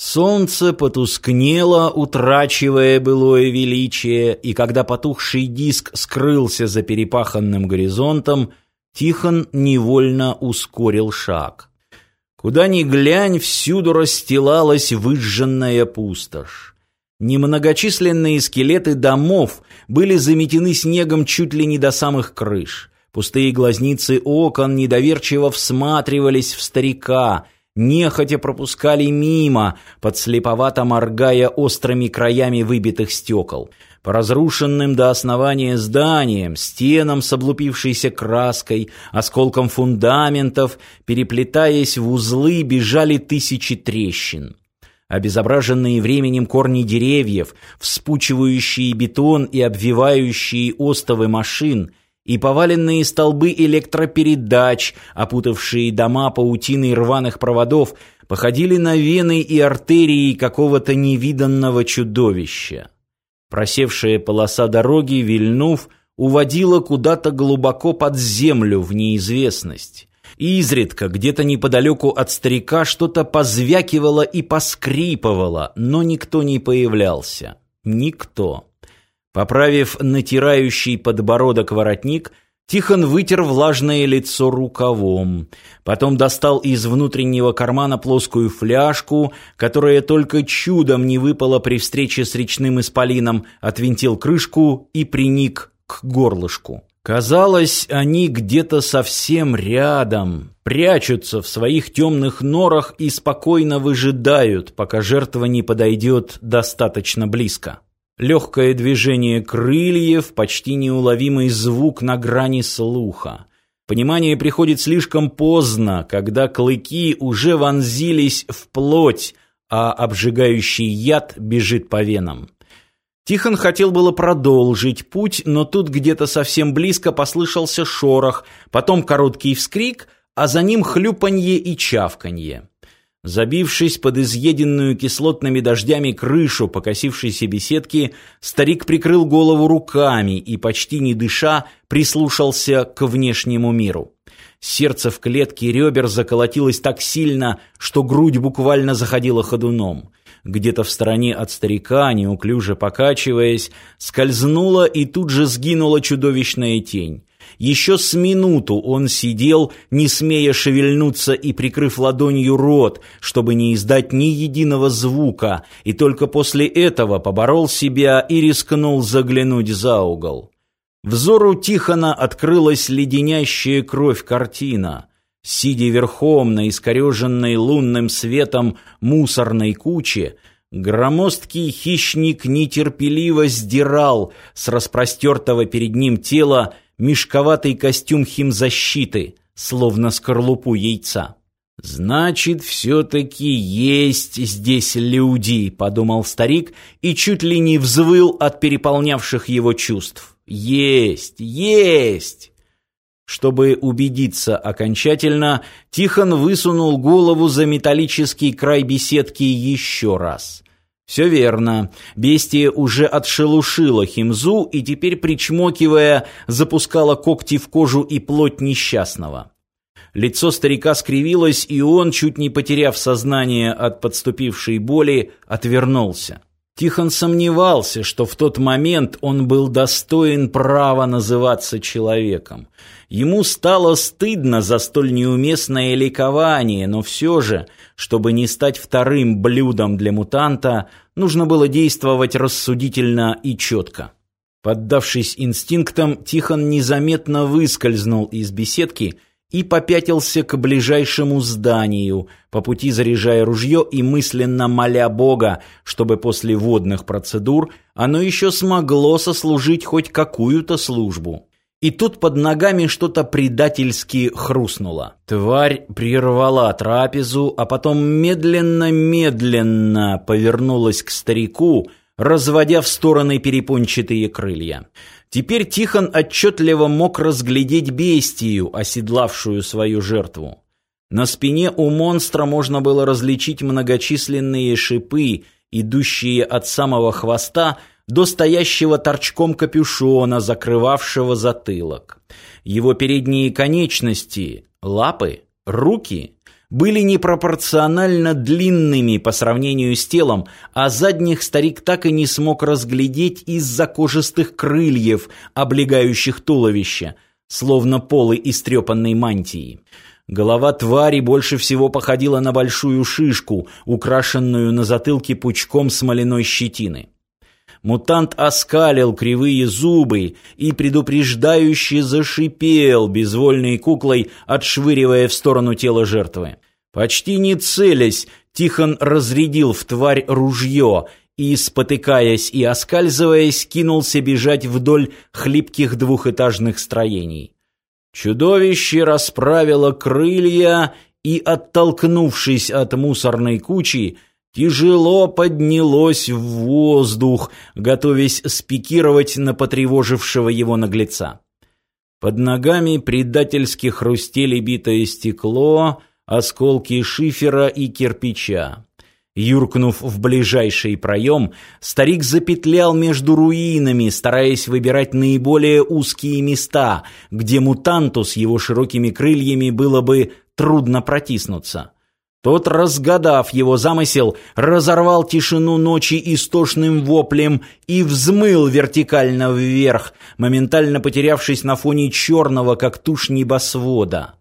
Солнце потускнело, утрачивая былое величие, и когда потухший диск скрылся за перепаханным горизонтом, Тихон невольно ускорил шаг. Куда ни глянь, всюду расстилалась выжженная пустошь. Немногочисленные скелеты домов были заметены снегом чуть ли не до самых крыш. Пустые глазницы окон недоверчиво всматривались в старика — нехотя пропускали мимо, подслеповато моргая острыми краями выбитых стекол. По разрушенным до основания зданиям, стенам с облупившейся краской, осколкам фундаментов, переплетаясь в узлы, бежали тысячи трещин. Обезображенные временем корни деревьев, вспучивающие бетон и обвивающие остовы машин — и поваленные столбы электропередач, опутавшие дома паутиной рваных проводов, походили на вены и артерии какого-то невиданного чудовища. Просевшая полоса дороги, вильнув, уводила куда-то глубоко под землю в неизвестность. И изредка где-то неподалеку от старика что-то позвякивало и поскрипывало, но никто не появлялся. Никто. Поправив натирающий подбородок воротник, Тихон вытер влажное лицо рукавом. Потом достал из внутреннего кармана плоскую фляжку, которая только чудом не выпала при встрече с речным исполином, отвинтил крышку и приник к горлышку. Казалось, они где-то совсем рядом, прячутся в своих темных норах и спокойно выжидают, пока жертва не подойдет достаточно близко. Легкое движение крыльев, почти неуловимый звук на грани слуха. Понимание приходит слишком поздно, когда клыки уже вонзились в плоть, а обжигающий яд бежит по венам. Тихон хотел было продолжить путь, но тут где-то совсем близко послышался шорох, потом короткий вскрик, а за ним хлюпанье и чавканье. Забившись под изъеденную кислотными дождями крышу покосившейся беседки, старик прикрыл голову руками и, почти не дыша, прислушался к внешнему миру. Сердце в клетке ребер заколотилось так сильно, что грудь буквально заходила ходуном. Где-то в стороне от старика, неуклюже покачиваясь, скользнула и тут же сгинула чудовищная тень. Еще с минуту он сидел, не смея шевельнуться и прикрыв ладонью рот, чтобы не издать ни единого звука, и только после этого поборол себя и рискнул заглянуть за угол. Взору Тихона открылась леденящая кровь картина. Сидя верхом на искореженной лунным светом мусорной куче, громоздкий хищник нетерпеливо сдирал с распростертого перед ним тела мешковатый костюм химзащиты, словно скорлупу яйца. «Значит, все-таки есть здесь люди», — подумал старик и чуть ли не взвыл от переполнявших его чувств. «Есть! Есть!» Чтобы убедиться окончательно, Тихон высунул голову за металлический край беседки еще раз. Все верно. Бестия уже отшелушила химзу и теперь, причмокивая, запускала когти в кожу и плоть несчастного. Лицо старика скривилось, и он, чуть не потеряв сознание от подступившей боли, отвернулся. Тихон сомневался, что в тот момент он был достоин права называться человеком. Ему стало стыдно за столь неуместное ликование, но все же, чтобы не стать вторым блюдом для мутанта, нужно было действовать рассудительно и четко. Поддавшись инстинктам, Тихон незаметно выскользнул из беседки и попятился к ближайшему зданию, по пути заряжая ружье и мысленно моля Бога, чтобы после водных процедур оно еще смогло сослужить хоть какую-то службу. И тут под ногами что-то предательски хрустнуло. Тварь прервала трапезу, а потом медленно-медленно повернулась к старику, разводя в стороны перепончатые крылья. Теперь Тихон отчетливо мог разглядеть бестию, оседлавшую свою жертву. На спине у монстра можно было различить многочисленные шипы, идущие от самого хвоста до стоящего торчком капюшона, закрывавшего затылок. Его передние конечности, лапы, руки были непропорционально длинными по сравнению с телом, а задних старик так и не смог разглядеть из-за кожистых крыльев, облегающих туловище, словно полы истрепанной мантии. Голова твари больше всего походила на большую шишку, украшенную на затылке пучком смоляной щетины. Мутант оскалил кривые зубы и предупреждающе зашипел безвольной куклой, отшвыривая в сторону тела жертвы. Почти не целясь, Тихон разрядил в тварь ружье и, спотыкаясь и оскальзываясь, кинулся бежать вдоль хлипких двухэтажных строений. Чудовище расправило крылья и, оттолкнувшись от мусорной кучи, тяжело поднялось в воздух, готовясь спикировать на потревожившего его наглеца. Под ногами предательски хрустели битое стекло, осколки шифера и кирпича. Юркнув в ближайший проем, старик запетлял между руинами, стараясь выбирать наиболее узкие места, где мутанту с его широкими крыльями было бы трудно протиснуться. Тот, разгадав его замысел, разорвал тишину ночи истошным воплем и взмыл вертикально вверх, моментально потерявшись на фоне черного, как тушь небосвода.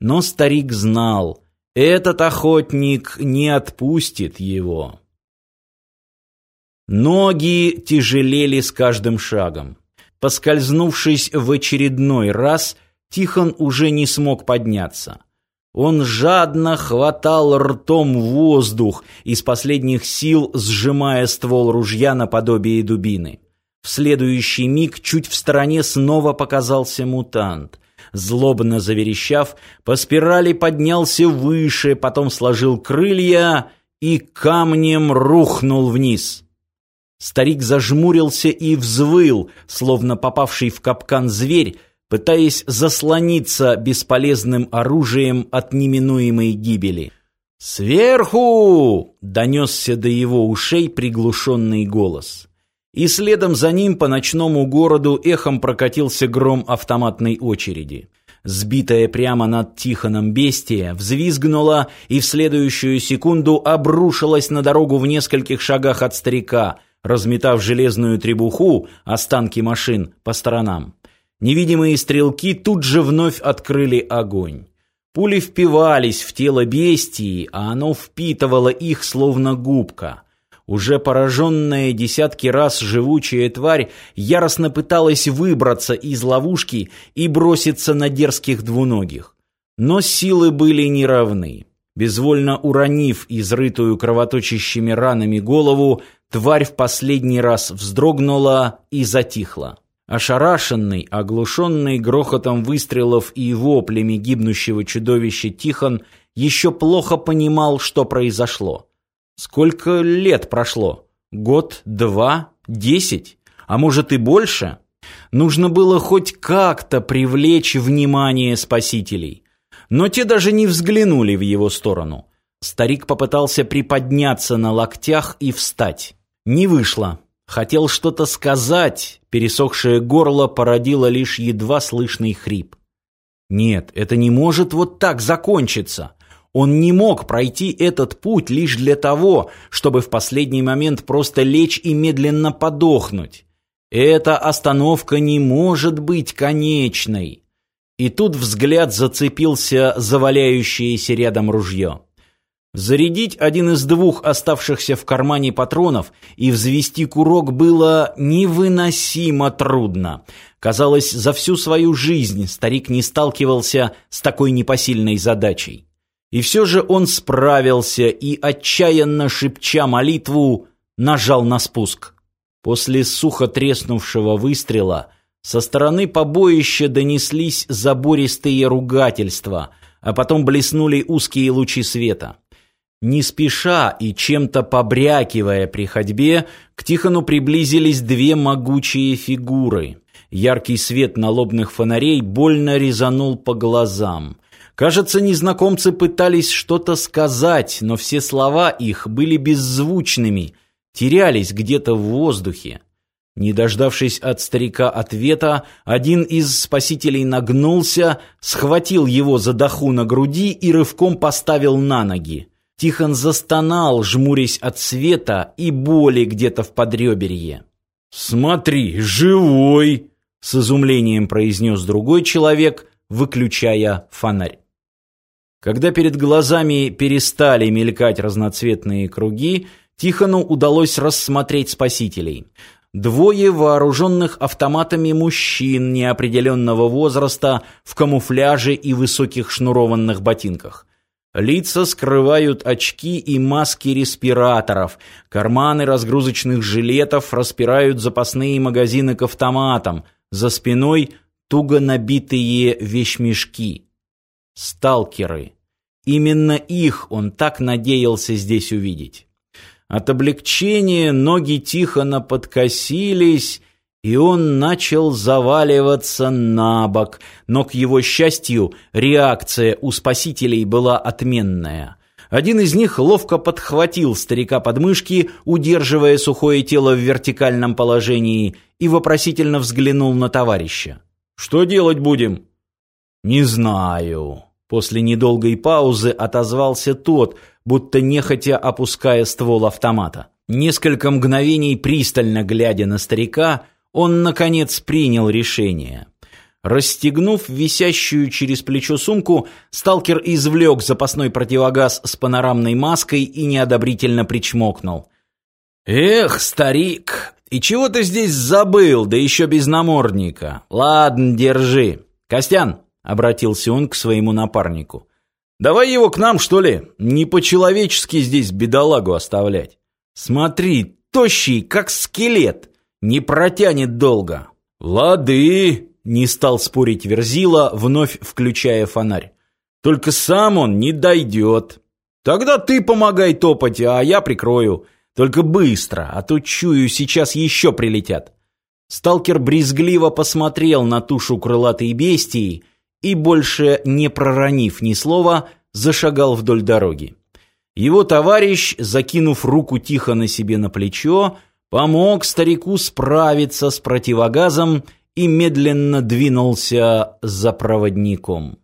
Но старик знал — этот охотник не отпустит его. Ноги тяжелели с каждым шагом. Поскользнувшись в очередной раз, Тихон уже не смог подняться. Он жадно хватал ртом воздух, из последних сил сжимая ствол ружья наподобие дубины. В следующий миг чуть в стороне снова показался мутант злобно заверещав, по спирали поднялся выше, потом сложил крылья и камнем рухнул вниз. Старик зажмурился и взвыл, словно попавший в капкан зверь, пытаясь заслониться бесполезным оружием от неминуемой гибели. «Сверху!» — донесся до его ушей приглушенный голос. И следом за ним по ночному городу эхом прокатился гром автоматной очереди. Сбитая прямо над Тихоном бестия, взвизгнула и в следующую секунду обрушилась на дорогу в нескольких шагах от старика, разметав железную требуху, останки машин, по сторонам. Невидимые стрелки тут же вновь открыли огонь. Пули впивались в тело бестии, а оно впитывало их словно губка. Уже пораженная десятки раз живучая тварь яростно пыталась выбраться из ловушки и броситься на дерзких двуногих. Но силы были неравны. Безвольно уронив изрытую кровоточащими ранами голову, тварь в последний раз вздрогнула и затихла. Ошарашенный, оглушенный грохотом выстрелов и воплями гибнущего чудовища Тихон еще плохо понимал, что произошло. Сколько лет прошло? Год, два, десять? А может и больше? Нужно было хоть как-то привлечь внимание спасителей. Но те даже не взглянули в его сторону. Старик попытался приподняться на локтях и встать. Не вышло. Хотел что-то сказать, пересохшее горло породило лишь едва слышный хрип. Нет, это не может вот так закончиться. Он не мог пройти этот путь лишь для того, чтобы в последний момент просто лечь и медленно подохнуть. Эта остановка не может быть конечной. И тут взгляд зацепился за валяющееся рядом ружье. Зарядить один из двух оставшихся в кармане патронов и взвести курок было невыносимо трудно. Казалось, за всю свою жизнь старик не сталкивался с такой непосильной задачей. И все же он справился и, отчаянно шепча молитву, нажал на спуск. После сухо треснувшего выстрела со стороны побоища донеслись забористые ругательства, а потом блеснули узкие лучи света. Не спеша и чем-то побрякивая при ходьбе, к Тихону приблизились две могучие фигуры. Яркий свет налобных фонарей больно резанул по глазам. Кажется, незнакомцы пытались что-то сказать, но все слова их были беззвучными, терялись где-то в воздухе. Не дождавшись от старика ответа, один из спасителей нагнулся, схватил его за доху на груди и рывком поставил на ноги. Тихон застонал, жмурясь от света и боли где-то в подреберье. «Смотри, живой!» — с изумлением произнес другой человек, выключая фонарь. Когда перед глазами перестали мелькать разноцветные круги, Тихону удалось рассмотреть спасителей. Двое вооруженных автоматами мужчин неопределенного возраста в камуфляже и высоких шнурованных ботинках. Лица скрывают очки и маски респираторов. Карманы разгрузочных жилетов распирают запасные магазины к автоматам. За спиной туго набитые вещмешки. Сталкеры. Именно их он так надеялся здесь увидеть. От облегчения ноги Тихона подкосились, и он начал заваливаться на бок, но, к его счастью, реакция у спасителей была отменная. Один из них ловко подхватил старика под мышки, удерживая сухое тело в вертикальном положении, и вопросительно взглянул на товарища. «Что делать будем?» «Не знаю». После недолгой паузы отозвался тот, будто нехотя опуская ствол автомата. Несколько мгновений пристально глядя на старика, он, наконец, принял решение. Расстегнув висящую через плечо сумку, сталкер извлек запасной противогаз с панорамной маской и неодобрительно причмокнул. «Эх, старик, и чего ты здесь забыл, да еще без намордника? Ладно, держи. Костян!» — обратился он к своему напарнику. «Давай его к нам, что ли? Не по-человечески здесь бедолагу оставлять. Смотри, тощий, как скелет!» Не протянет долго. Лады, не стал спорить Верзила, вновь включая фонарь. Только сам он не дойдет. Тогда ты помогай топать, а я прикрою. Только быстро, а то чую, сейчас еще прилетят. Сталкер брезгливо посмотрел на тушу крылатой бестии и, больше не проронив ни слова, зашагал вдоль дороги. Его товарищ, закинув руку тихо на себе на плечо, помог старику справиться с противогазом и медленно двинулся за проводником.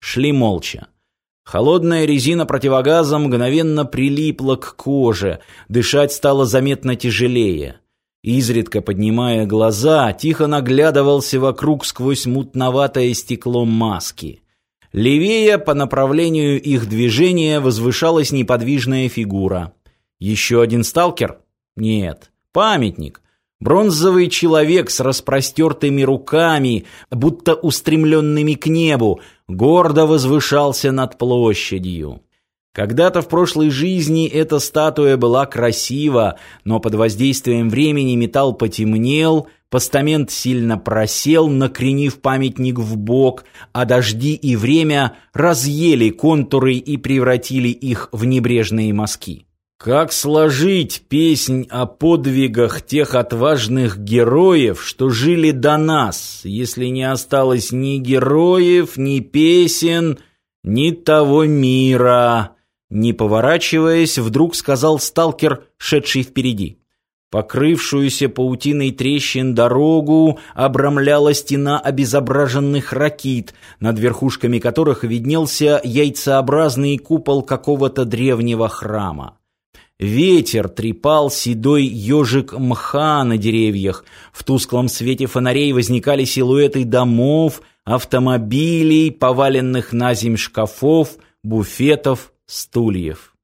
Шли молча. Холодная резина противогаза мгновенно прилипла к коже, дышать стало заметно тяжелее. Изредка поднимая глаза, тихо наглядывался вокруг сквозь мутноватое стекло маски. Левее по направлению их движения возвышалась неподвижная фигура. Еще один сталкер? Нет, памятник. Бронзовый человек с распростертыми руками, будто устремленными к небу, гордо возвышался над площадью. Когда-то в прошлой жизни эта статуя была красива, но под воздействием времени металл потемнел, постамент сильно просел, накренив памятник в бок, а дожди и время разъели контуры и превратили их в небрежные мазки. Как сложить песнь о подвигах тех отважных героев, что жили до нас, если не осталось ни героев, ни песен, ни того мира? Не поворачиваясь, вдруг сказал сталкер, шедший впереди. Покрывшуюся паутиной трещин дорогу обрамляла стена обезображенных ракит, над верхушками которых виднелся яйцеобразный купол какого-то древнего храма. Ветер трепал седой ежик мха на деревьях. В тусклом свете фонарей возникали силуэты домов, автомобилей, поваленных на земь шкафов, буфетов, стульев.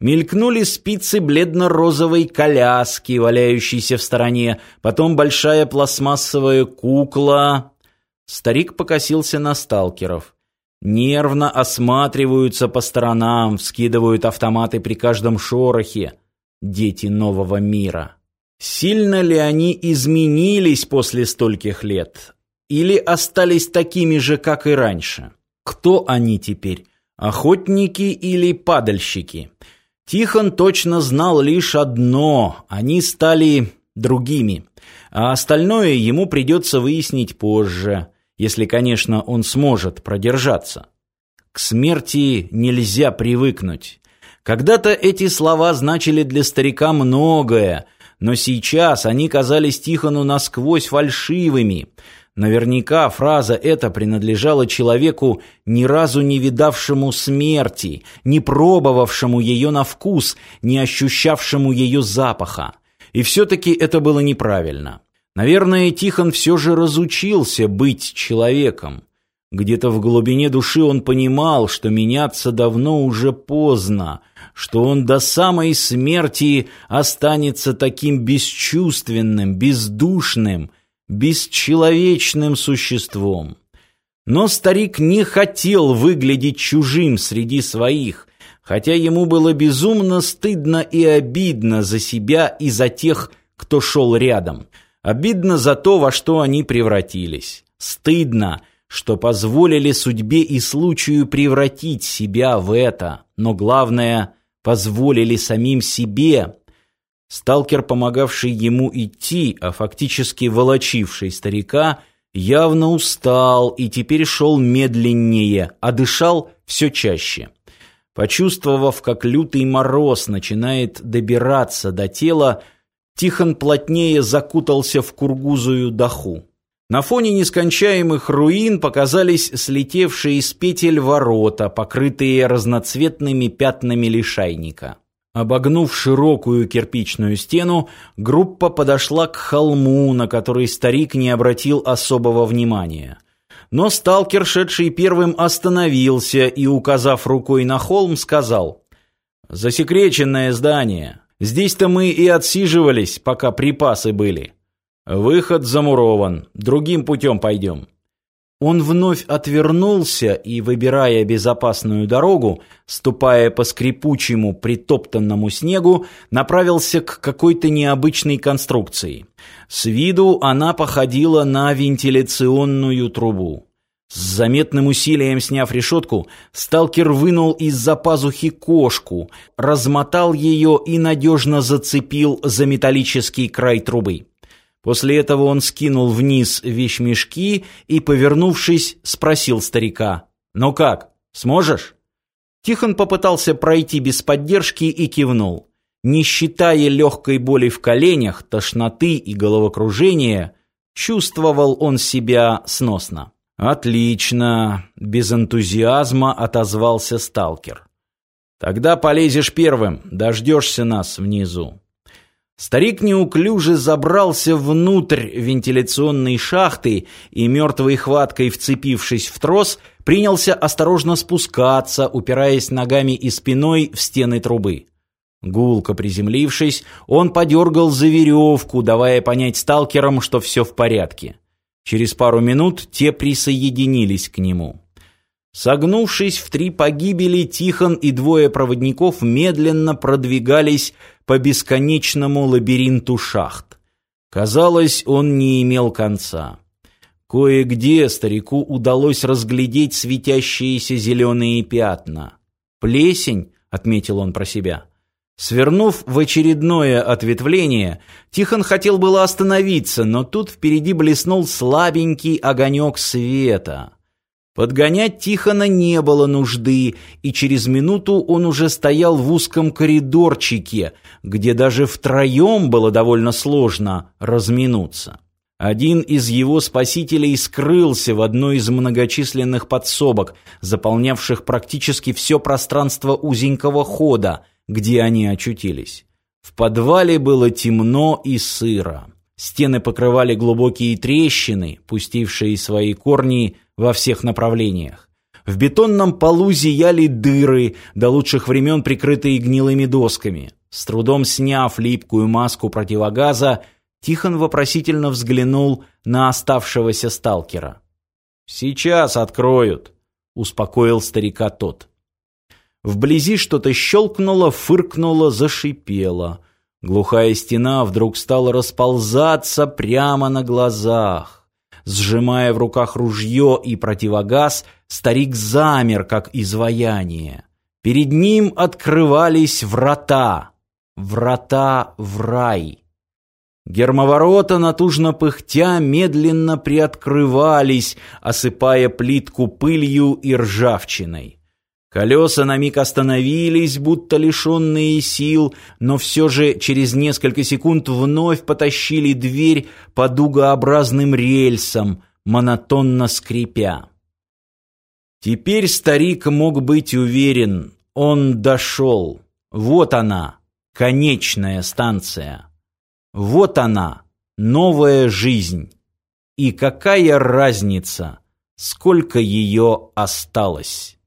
Мелькнули спицы бледно-розовой коляски, валяющейся в стороне, потом большая пластмассовая кукла. Старик покосился на сталкеров. Нервно осматриваются по сторонам, вскидывают автоматы при каждом шорохе. Дети нового мира. Сильно ли они изменились после стольких лет? Или остались такими же, как и раньше? Кто они теперь? Охотники или падальщики? Тихон точно знал лишь одно – они стали другими. А остальное ему придется выяснить позже – если, конечно, он сможет продержаться. К смерти нельзя привыкнуть. Когда-то эти слова значили для старика многое, но сейчас они казались Тихону насквозь фальшивыми. Наверняка фраза эта принадлежала человеку, ни разу не видавшему смерти, не пробовавшему ее на вкус, не ощущавшему ее запаха. И все-таки это было неправильно. Наверное, Тихон все же разучился быть человеком. Где-то в глубине души он понимал, что меняться давно уже поздно, что он до самой смерти останется таким бесчувственным, бездушным, бесчеловечным существом. Но старик не хотел выглядеть чужим среди своих, хотя ему было безумно стыдно и обидно за себя и за тех, кто шел рядом. Обидно за то, во что они превратились. Стыдно, что позволили судьбе и случаю превратить себя в это, но главное, позволили самим себе Сталкер, помогавший ему идти, а фактически волочивший старика, явно устал и теперь шел медленнее, а дышал все чаще. Почувствовав, как лютый мороз начинает добираться до тела, Тихон плотнее закутался в кургузую даху. На фоне нескончаемых руин показались слетевшие из петель ворота, покрытые разноцветными пятнами лишайника. Обогнув широкую кирпичную стену, группа подошла к холму, на который старик не обратил особого внимания. Но сталкер, шедший первым, остановился и, указав рукой на холм, сказал «Засекреченное здание. Здесь-то мы и отсиживались, пока припасы были. Выход замурован. Другим путем пойдем». Он вновь отвернулся и, выбирая безопасную дорогу, ступая по скрипучему притоптанному снегу, направился к какой-то необычной конструкции. С виду она походила на вентиляционную трубу. С заметным усилием сняв решетку, сталкер вынул из-за пазухи кошку, размотал ее и надежно зацепил за металлический край трубы. После этого он скинул вниз вещмешки и, повернувшись, спросил старика. «Ну как, сможешь?» Тихон попытался пройти без поддержки и кивнул. Не считая легкой боли в коленях, тошноты и головокружения, чувствовал он себя сносно. «Отлично!» – без энтузиазма отозвался сталкер. «Тогда полезешь первым, дождешься нас внизу». Старик неуклюже забрался внутрь вентиляционной шахты и, мертвой хваткой вцепившись в трос, принялся осторожно спускаться, упираясь ногами и спиной в стены трубы. Гулко приземлившись, он подергал за веревку, давая понять сталкерам, что все в порядке. Через пару минут те присоединились к нему. Согнувшись в три погибели, Тихон и двое проводников медленно продвигались по бесконечному лабиринту шахт. Казалось, он не имел конца. Кое-где старику удалось разглядеть светящиеся зеленые пятна. «Плесень», — отметил он про себя. Свернув в очередное ответвление, Тихон хотел было остановиться, но тут впереди блеснул слабенький огонек света — Подгонять Тихона не было нужды, и через минуту он уже стоял в узком коридорчике, где даже втроем было довольно сложно разминуться. Один из его спасителей скрылся в одной из многочисленных подсобок, заполнявших практически все пространство узенького хода, где они очутились. В подвале было темно и сыро. Стены покрывали глубокие трещины, пустившие свои корни во всех направлениях. В бетонном полу зияли дыры, до лучших времен прикрытые гнилыми досками. С трудом сняв липкую маску противогаза, Тихон вопросительно взглянул на оставшегося сталкера. «Сейчас откроют», — успокоил старика тот. Вблизи что-то щелкнуло, фыркнуло, зашипело. Глухая стена вдруг стала расползаться прямо на глазах. Сжимая в руках ружье и противогаз, старик замер, как изваяние. Перед ним открывались врата. Врата в рай. Гермоворота, натужно пыхтя, медленно приоткрывались, осыпая плитку пылью и ржавчиной. Колеса на миг остановились, будто лишенные сил, но все же через несколько секунд вновь потащили дверь по дугообразным рельсам, монотонно скрипя. Теперь старик мог быть уверен, он дошел. Вот она, конечная станция. Вот она, новая жизнь. И какая разница, сколько ее осталось?